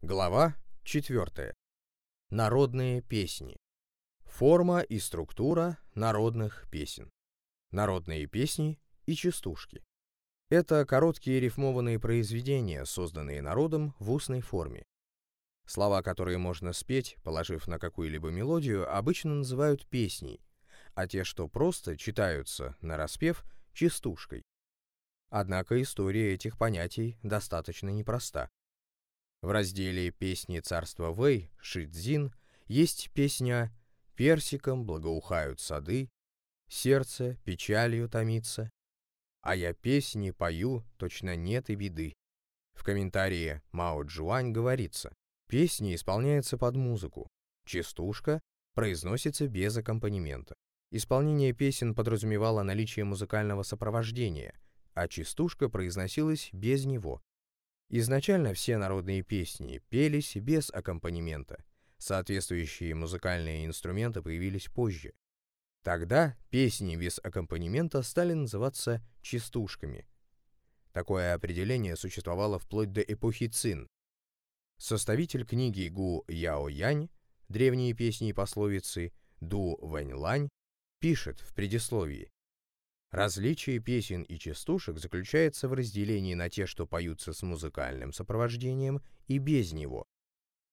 Глава 4. Народные песни. Форма и структура народных песен. Народные песни и частушки. Это короткие рифмованные произведения, созданные народом в устной форме. Слова, которые можно спеть, положив на какую-либо мелодию, обычно называют песней, а те, что просто читаются на распев, частушкой. Однако история этих понятий достаточно непроста. В разделе «Песни царства Вэй» Шидзин есть песня «Персиком благоухают сады», «Сердце печалью томится», «А я песни пою, точно нет и беды». В комментарии Мао Джуань говорится, песня исполняется под музыку, частушка произносится без аккомпанемента. Исполнение песен подразумевало наличие музыкального сопровождения, а частушка произносилась без него. Изначально все народные песни пелись без аккомпанемента. Соответствующие музыкальные инструменты появились позже. Тогда песни без аккомпанемента стали называться частушками. Такое определение существовало вплоть до эпохи Цин. Составитель книги Гу Яо Янь «Древние песни и пословицы» Ду Вэнь Лань пишет в предисловии Различие песен и частушек заключается в разделении на те, что поются с музыкальным сопровождением, и без него.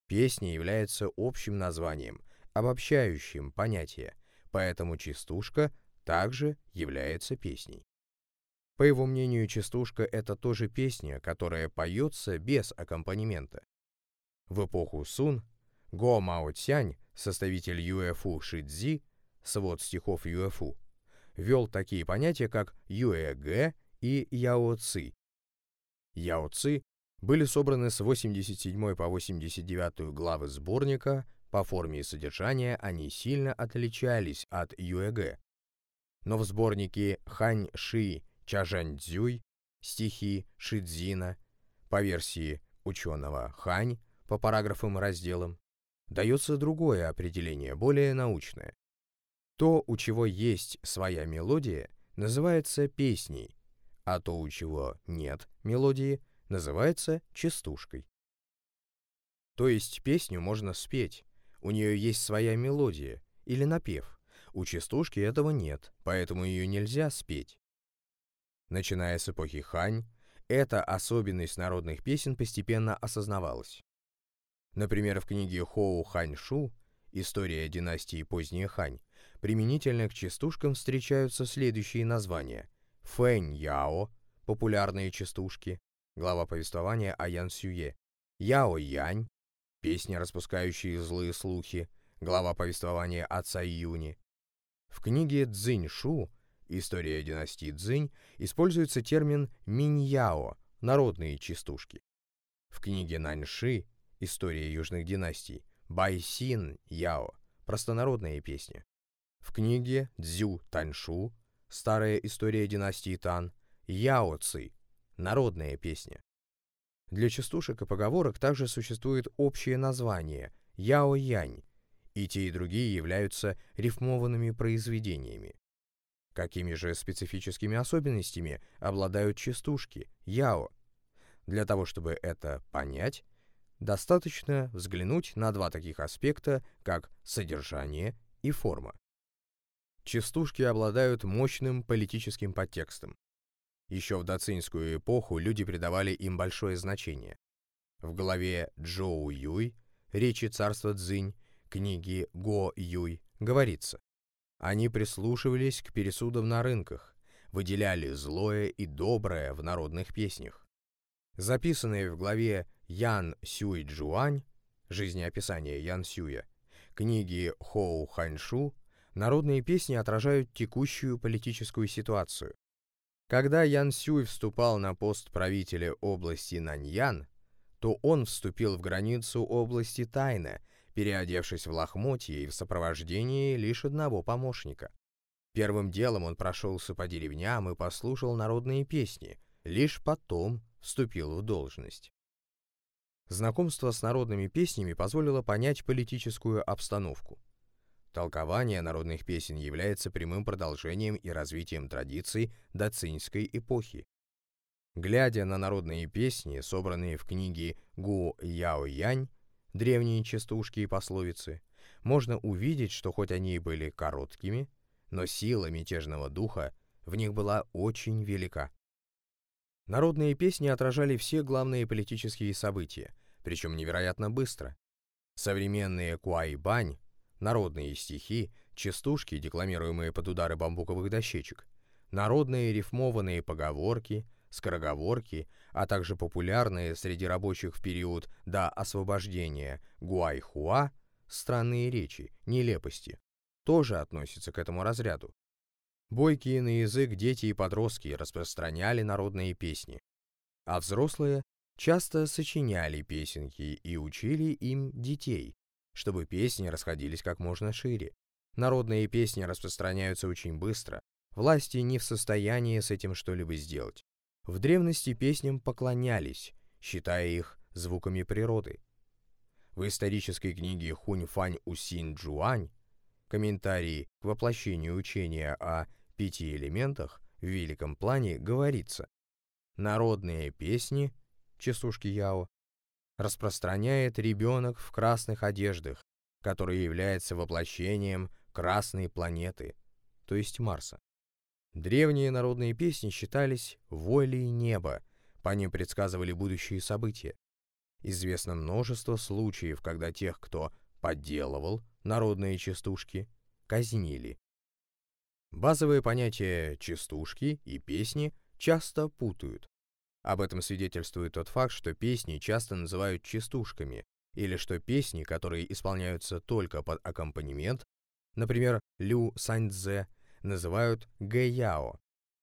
Песня является общим названием, обобщающим понятие, поэтому частушка также является песней. По его мнению, частушка — это тоже песня, которая поется без аккомпанемента. В эпоху Сун Го Мао Цянь, составитель Юэфу Шидзи, свод стихов Юэфу, ввел такие понятия, как Юэгэ и Яо-Ци. Яо-Ци были собраны с 87 по 89 главы сборника, по форме и содержанию они сильно отличались от Юэгэ. Но в сборнике Хань Ши Чажань Цзюй стихи Шидзина по версии ученого Хань по параграфам и разделам дается другое определение, более научное. То, у чего есть своя мелодия, называется песней, а то, у чего нет мелодии, называется частушкой. То есть песню можно спеть, у нее есть своя мелодия или напев. У частушки этого нет, поэтому ее нельзя спеть. Начиная с эпохи Хань, эта особенность народных песен постепенно осознавалась. Например, в книге Хоу Хань Шу «История династии поздней Хань» Применительно к частушкам встречаются следующие названия. Фэнь Яо, популярные частушки, глава повествования о Ян Сюе. Яо Янь, песня, распускающие злые слухи, глава повествования о Цай Юни. В книге Цзинь Шу «История династии Цзинь» используется термин Миньяо, народные частушки. В книге Наньши «История южных династий» Байсин Яо, простонародные песни. В книге Цзю Таньшу «Старая история династии Тан» Яо Ци «Народная песня». Для частушек и поговорок также существует общее название Яо Янь, и те и другие являются рифмованными произведениями. Какими же специфическими особенностями обладают частушки Яо? Для того, чтобы это понять, достаточно взглянуть на два таких аспекта, как содержание и форма. Частушки обладают мощным политическим подтекстом. Еще в доцинскую эпоху люди придавали им большое значение. В главе Джоу Юй, речи царства Цзинь, книги Го Юй, говорится, они прислушивались к пересудам на рынках, выделяли злое и доброе в народных песнях. Записанные в главе Ян Сюй Джуань, жизнеописание Ян Сюя, книги Хоу Ханьшу Народные песни отражают текущую политическую ситуацию. Когда Ян Сюй вступал на пост правителя области Наньян, то он вступил в границу области Тайна, переодевшись в лохмотье и в сопровождении лишь одного помощника. Первым делом он прошелся по деревням и послушал народные песни, лишь потом вступил в должность. Знакомство с народными песнями позволило понять политическую обстановку. Толкование народных песен является прямым продолжением и развитием традиций доцинской эпохи. Глядя на народные песни, собранные в книге Гу Яо Янь, древние частушки и пословицы, можно увидеть, что хоть они и были короткими, но сила мятежного духа в них была очень велика. Народные песни отражали все главные политические события, причем невероятно быстро. Современные куай-бань, народные стихи, частушки, декламируемые под удары бамбуковых дощечек, народные рифмованные поговорки, скороговорки, а также популярные среди рабочих в период до освобождения гуайхуа странные речи, нелепости, тоже относятся к этому разряду. Бойкие на язык дети и подростки распространяли народные песни, а взрослые часто сочиняли песенки и учили им детей, чтобы песни расходились как можно шире. Народные песни распространяются очень быстро, власти не в состоянии с этим что-либо сделать. В древности песням поклонялись, считая их звуками природы. В исторической книге Хунь-Фань Усин Джуань комментарии к воплощению учения о пяти элементах в великом плане говорится «Народные песни» Чесушки Яо распространяет ребенок в красных одеждах, который является воплощением красной планеты, то есть Марса. Древние народные песни считались волей неба, по ним предсказывали будущие события. Известно множество случаев, когда тех, кто подделывал народные частушки, казнили. Базовые понятия «частушки» и «песни» часто путают. Об этом свидетельствует тот факт, что песни часто называют частушками, или что песни, которые исполняются только под аккомпанемент, например, Лю Саньцзе, называют гэяо.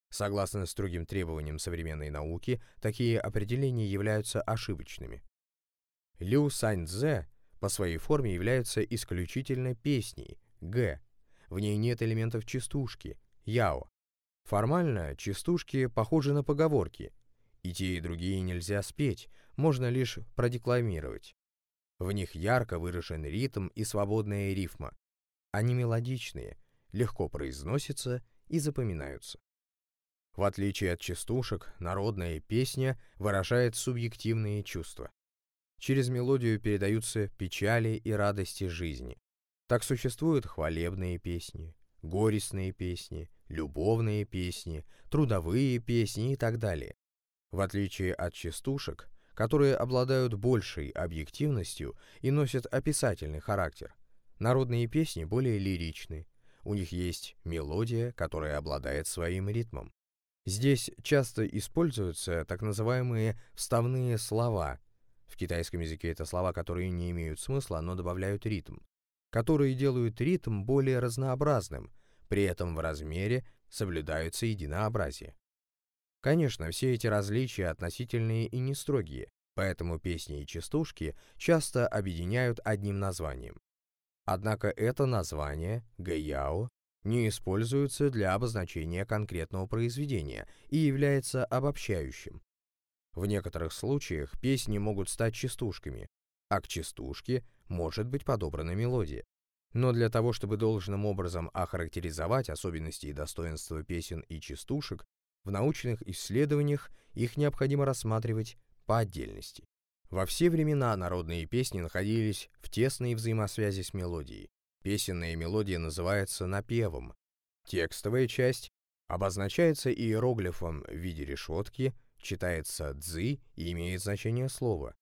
Согласно строгим требованиям современной науки, такие определения являются ошибочными. Лю Саньцзе по своей форме является исключительно песней, г. В ней нет элементов частушки, яо. Формально частушки похожи на поговорки. И те, и другие нельзя спеть, можно лишь продекламировать. В них ярко выражен ритм и свободная рифма. Они мелодичные, легко произносятся и запоминаются. В отличие от частушек, народная песня выражает субъективные чувства. Через мелодию передаются печали и радости жизни. Так существуют хвалебные песни, горестные песни, любовные песни, трудовые песни и так далее. В отличие от частушек, которые обладают большей объективностью и носят описательный характер, народные песни более лиричны, у них есть мелодия, которая обладает своим ритмом. Здесь часто используются так называемые вставные слова, в китайском языке это слова, которые не имеют смысла, но добавляют ритм, которые делают ритм более разнообразным, при этом в размере соблюдаются единообразие. Конечно, все эти различия относительные и не строгие, поэтому песни и частушки часто объединяют одним названием. Однако это название, гэяо, не используется для обозначения конкретного произведения и является обобщающим. В некоторых случаях песни могут стать частушками, а к частушке может быть подобрана мелодия. Но для того, чтобы должным образом охарактеризовать особенности и достоинства песен и частушек, в научных исследованиях их необходимо рассматривать по отдельности. Во все времена народные песни находились в тесной взаимосвязи с мелодией. Песенная мелодия называется напевом. Текстовая часть обозначается иероглифом в виде решетки, читается «дзы» и имеет значение слова.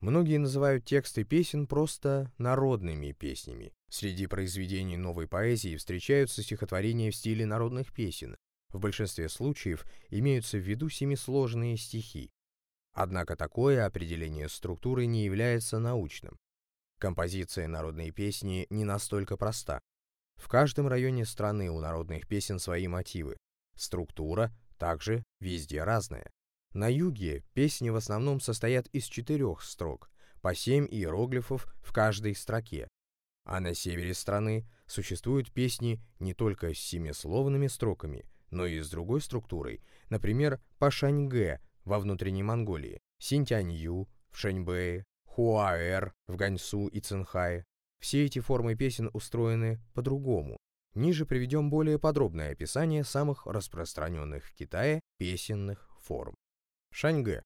Многие называют тексты песен просто народными песнями. Среди произведений новой поэзии встречаются стихотворения в стиле народных песен. В большинстве случаев имеются в виду семисложные стихи. Однако такое определение структуры не является научным. Композиция народной песни не настолько проста. В каждом районе страны у народных песен свои мотивы. Структура также везде разная. На юге песни в основном состоят из четырех строк, по семь иероглифов в каждой строке. А на севере страны существуют песни не только с семисловными строками, но и с другой структурой, например, по Шаньге во внутренней Монголии, Синтянью в Шэньбэе, Хуаэр в Ганьсу и Цинхае. Все эти формы песен устроены по-другому. Ниже приведем более подробное описание самых распространенных в Китае песенных форм. Шаньгэ.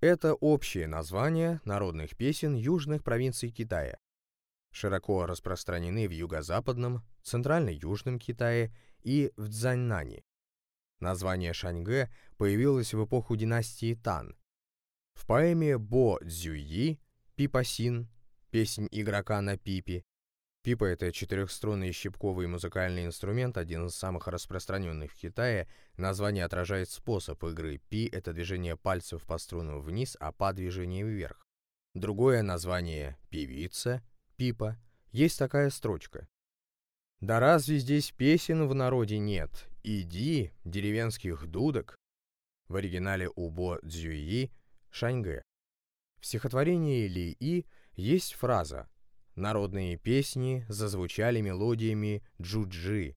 Это общее название народных песен южных провинций Китая. Широко распространены в юго-западном, центрально-южном Китае и в Цзаньнане. Название Шаньгэ появилось в эпоху династии Тан. В поэме Бо Цзюйи «Пипасин» «Песнь игрока на пипе» Пипа — это четырехструнный щипковый музыкальный инструмент, один из самых распространенных в Китае. Название отражает способ игры. Пи — это движение пальцев по струнам вниз, а па — движение вверх. Другое название — певица, пипа. Есть такая строчка. «Да разве здесь песен в народе нет? И деревенских дудок!» В оригинале у Бо Цзюйи шаньгэ. В стихотворении Ли И есть фраза Народные песни зазвучали мелодиями джуджи.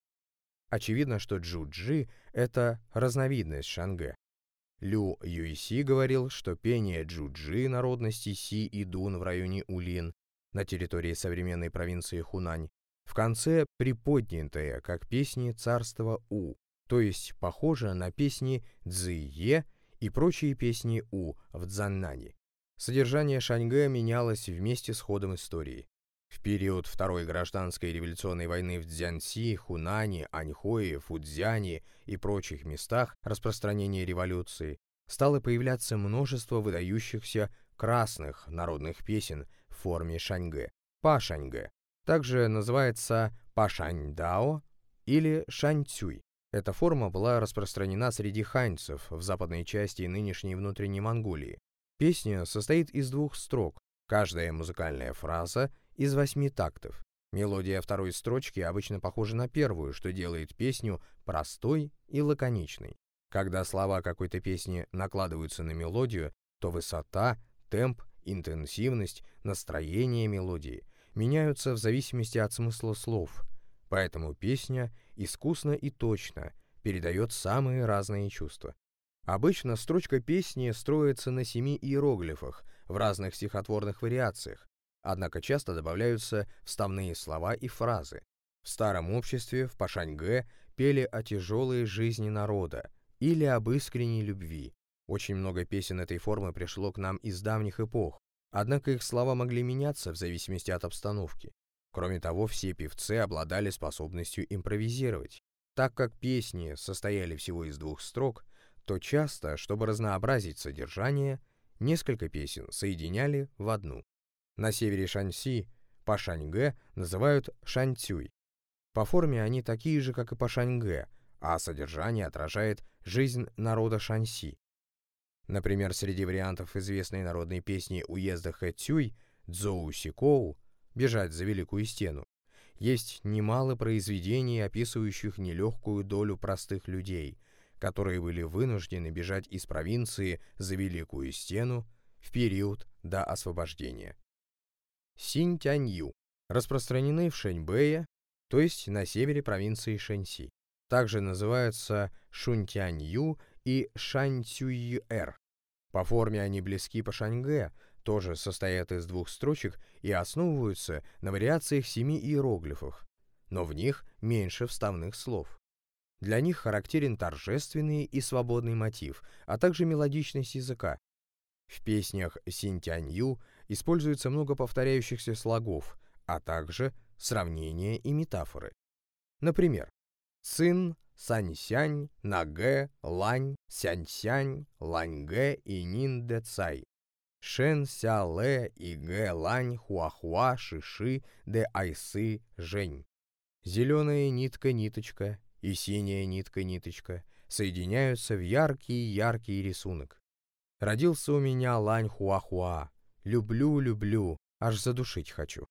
Очевидно, что джуджи — это разновидность шангэ. Лю Юйси говорил, что пение джуджи народности Си и Дун в районе Улин на территории современной провинции Хунань в конце приподнятое, как песни царства У, то есть похоже на песни Цзие и прочие песни У в Цзаннане. Содержание шаньгэ менялось вместе с ходом истории. В период Второй гражданской революционной войны в Цзянси, Хунане, Аньхое, Фудзяне и прочих местах распространения революции стало появляться множество выдающихся красных народных песен в форме шаньгэ, пашаньгэ. Также называется пашаньдао или шаньцюй. Эта форма была распространена среди ханьцев в западной части нынешней внутренней Монголии. Песня состоит из двух строк. Каждая музыкальная фраза из восьми тактов. Мелодия второй строчки обычно похожа на первую, что делает песню простой и лаконичной. Когда слова какой-то песни накладываются на мелодию, то высота, темп, интенсивность, настроение мелодии меняются в зависимости от смысла слов. Поэтому песня искусно и точно передает самые разные чувства. Обычно строчка песни строится на семи иероглифах в разных стихотворных вариациях, Однако часто добавляются вставные слова и фразы. В старом обществе в Пашаньге пели о тяжелой жизни народа или об искренней любви. Очень много песен этой формы пришло к нам из давних эпох, однако их слова могли меняться в зависимости от обстановки. Кроме того, все певцы обладали способностью импровизировать. Так как песни состояли всего из двух строк, то часто, чтобы разнообразить содержание, несколько песен соединяли в одну. На севере Шаньси Пашаньгэ называют Шаньцюй. По форме они такие же, как и Пашаньгэ, а содержание отражает жизнь народа Шаньси. Например, среди вариантов известной народной песни уезда Хэцюй «Цзоу Сикоу» «Бежать за Великую Стену» есть немало произведений, описывающих нелегкую долю простых людей, которые были вынуждены бежать из провинции за Великую Стену в период до освобождения. Синьтянью, распространены в Шэньбэе, то есть на севере провинции Шэньси. Также называются Шунтянью и Шаньцюйэр. По форме они близки по шаньгэ, тоже состоят из двух строчек и основываются на вариациях семи иероглифов, но в них меньше вставных слов. Для них характерен торжественный и свободный мотив, а также мелодичность языка. В песнях Синтянью используется много повторяющихся слогов, а также сравнения и метафоры. Например, цин, саньсянь, нагэ, лань, сяньсянь, ланьгэ и нинде цай. Шен ся лэ и гэ лань хуахуа шиши де айсы жень. Зеленая нитка-ниточка и синяя нитка-ниточка соединяются в яркий-яркий рисунок. Родился у меня лань хуахуа, Люблю, люблю, аж задушить хочу.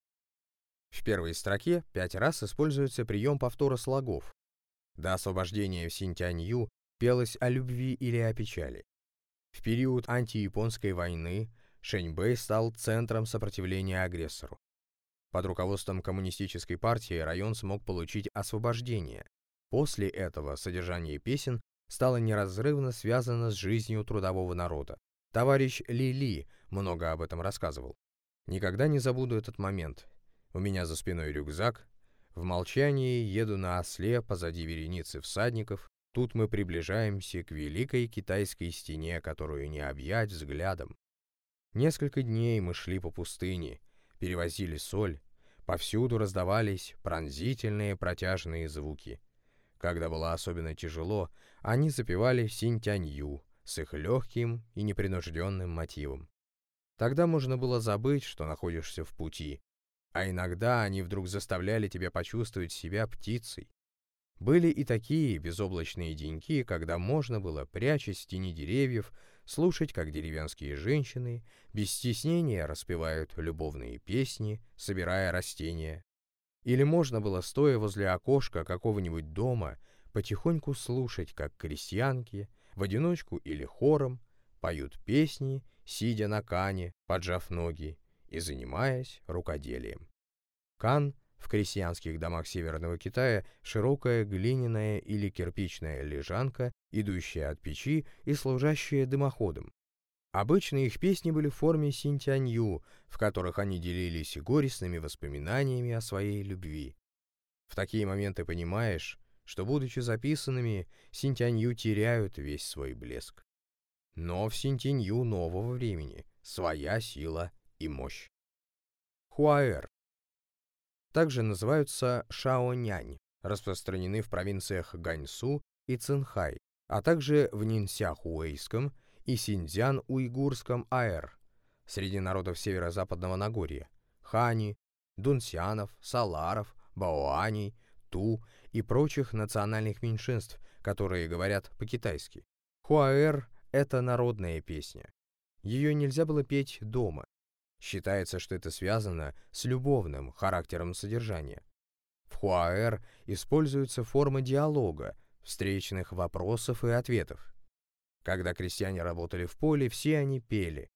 В первой строке пять раз используется прием повтора слогов. До освобождения в Синтянью пелось о любви или о печали. В период антияпонской войны Шэньбэй стал центром сопротивления агрессору. Под руководством коммунистической партии район смог получить освобождение. После этого содержание песен стало неразрывно связано с жизнью трудового народа. Товарищ Ли Ли много об этом рассказывал. Никогда не забуду этот момент. У меня за спиной рюкзак. В молчании еду на осле позади вереницы всадников. Тут мы приближаемся к великой китайской стене, которую не объять взглядом. Несколько дней мы шли по пустыне, перевозили соль, повсюду раздавались пронзительные протяжные звуки. Когда было особенно тяжело, они запевали синтянью с их легким и непринужденным мотивом. Тогда можно было забыть, что находишься в пути, а иногда они вдруг заставляли тебя почувствовать себя птицей. Были и такие безоблачные деньки, когда можно было, прячась в тени деревьев, слушать, как деревенские женщины без стеснения распевают любовные песни, собирая растения. Или можно было, стоя возле окошка какого-нибудь дома, потихоньку слушать, как крестьянки, в одиночку или хором, поют песни, сидя на кане, поджав ноги и занимаясь рукоделием. Кан в крестьянских домах Северного Китая широкая глиняная или кирпичная лежанка, идущая от печи и служащая дымоходом. Обычно их песни были в форме синтянью, в которых они делились горестными воспоминаниями о своей любви. В такие моменты понимаешь, что, будучи записанными, синтянью теряют весь свой блеск. Но в синтянью нового времени своя сила и мощь. Хуаэр. Также называются шаонянь, распространены в провинциях Ганьсу и Цинхай, а также в Нинсяхуэйском и Синьцзян-Уйгурском АЭР, среди народов северо-западного Нагорья, хани, дунсянов, саларов, баоаней, ту и прочих национальных меньшинств, которые говорят по-китайски. Хуаэр — это народная песня. Ее нельзя было петь дома. Считается, что это связано с любовным характером содержания. В хуаэр используется форма диалога, встречных вопросов и ответов. Когда крестьяне работали в поле, все они пели.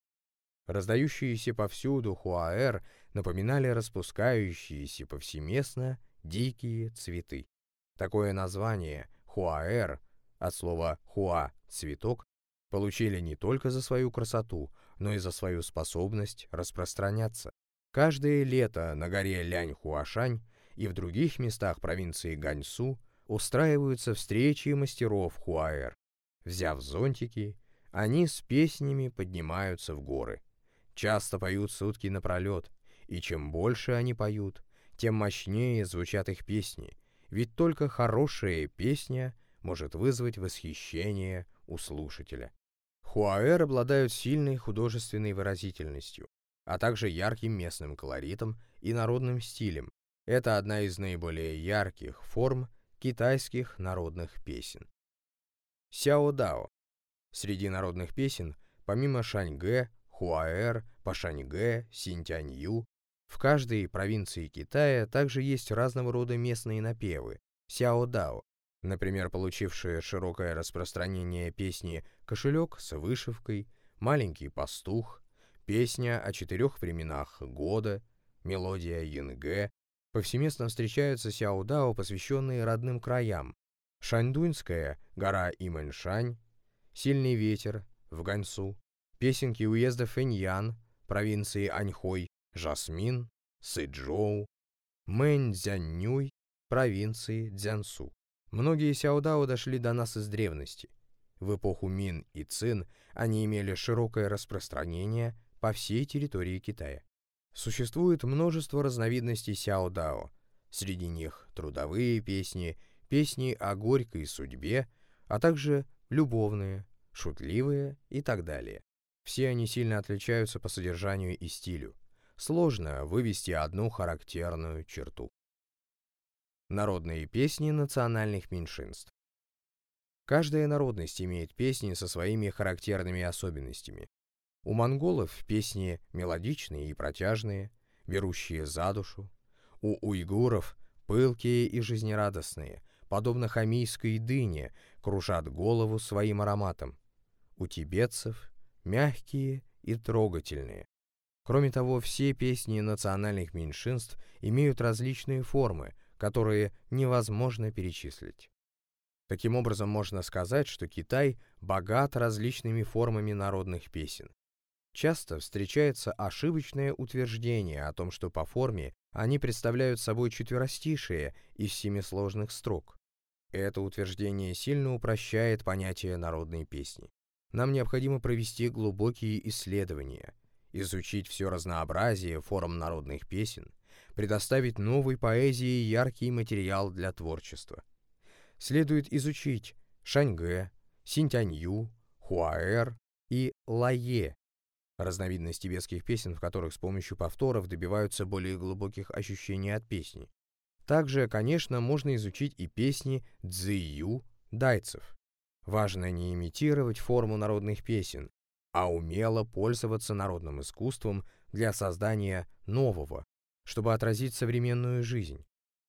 Раздающиеся повсюду хуаэр напоминали распускающиеся повсеместно дикие цветы. Такое название хуаэр от слова хуа – цветок получили не только за свою красоту, но и за свою способность распространяться. Каждое лето на горе Лянь-Хуашань и в других местах провинции Ганьсу устраиваются встречи мастеров хуаэр. Взяв зонтики, они с песнями поднимаются в горы. Часто поют сутки напролет, и чем больше они поют, тем мощнее звучат их песни, ведь только хорошая песня может вызвать восхищение у слушателя. Хуаэр обладают сильной художественной выразительностью, а также ярким местным колоритом и народным стилем. Это одна из наиболее ярких форм китайских народных песен. Сяодао. Среди народных песен, помимо шаньгэ, хуаэр, пашаньгэ, синтянью, в каждой провинции Китая также есть разного рода местные напевы – сяодао, например, получившие широкое распространение песни «Кошелек с вышивкой», «Маленький пастух», «Песня о четырех временах года», «Мелодия янгэ». Повсеместно встречаются сяодао, посвященные родным краям. Шаньдуньская «Гора Имэншань», «Сильный ветер» в Ганьсу, песенки уезда Фэньян, провинции Аньхой, Жасмин, Сыджоу, Мэньцзяннюй, провинции Цзянсу. Многие сяодао дошли до нас из древности. В эпоху Мин и Цин они имели широкое распространение по всей территории Китая. Существует множество разновидностей сяодао. Среди них трудовые песни, песни о горькой судьбе, а также любовные, шутливые и так далее. Все они сильно отличаются по содержанию и стилю сложно вывести одну характерную черту. Народные песни национальных меньшинств. Каждая народность имеет песни со своими характерными особенностями. У монголов песни мелодичные и протяжные, берущие за душу. У уйгуров пылкие и жизнерадостные, подобно хамийской дыне, кружат голову своим ароматом. У тибетцев мягкие и трогательные, Кроме того, все песни национальных меньшинств имеют различные формы, которые невозможно перечислить. Таким образом, можно сказать, что Китай богат различными формами народных песен. Часто встречается ошибочное утверждение о том, что по форме они представляют собой четверостишие из семи сложных строк. Это утверждение сильно упрощает понятие народной песни. Нам необходимо провести глубокие исследования, изучить все разнообразие форм народных песен, предоставить новой поэзии яркий материал для творчества. Следует изучить шаньгэ, синтянью, хуаэр и лае, разновидность тибетских песен, в которых с помощью повторов добиваются более глубоких ощущений от песни. Также, конечно, можно изучить и песни дзию дайцев. Важно не имитировать форму народных песен, а умело пользоваться народным искусством для создания нового, чтобы отразить современную жизнь,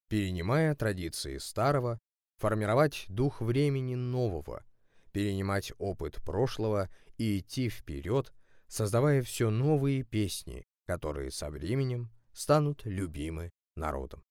перенимая традиции старого, формировать дух времени нового, перенимать опыт прошлого и идти вперед, создавая все новые песни, которые со временем станут любимы народом.